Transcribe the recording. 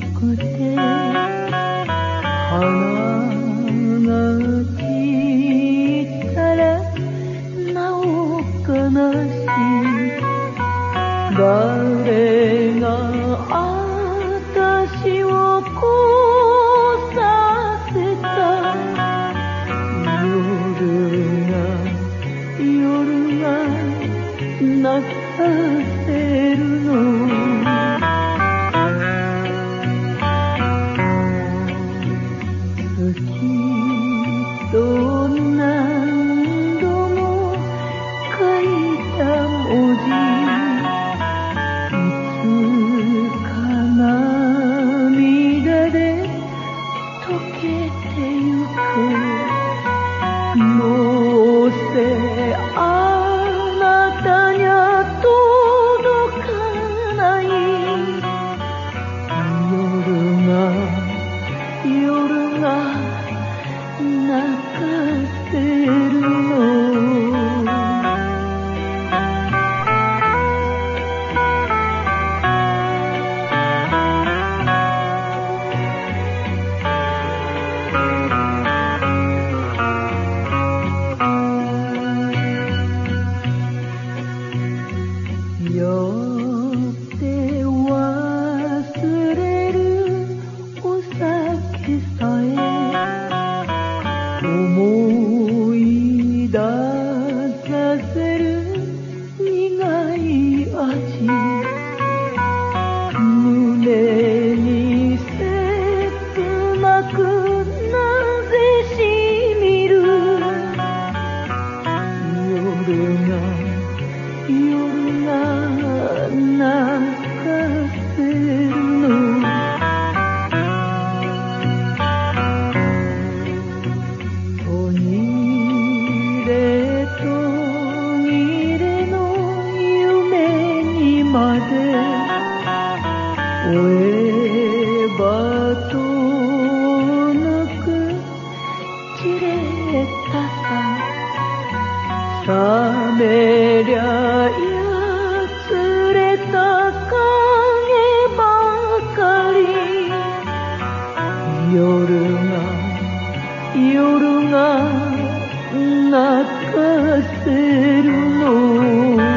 し花が散ったらなお悲しい誰があたしをこさせた。夜が夜が泣かせるの。夜が夜が泣くえばとなく散れたさ冷めりゃやつれた影ばかり。夜が夜が泣かせるの。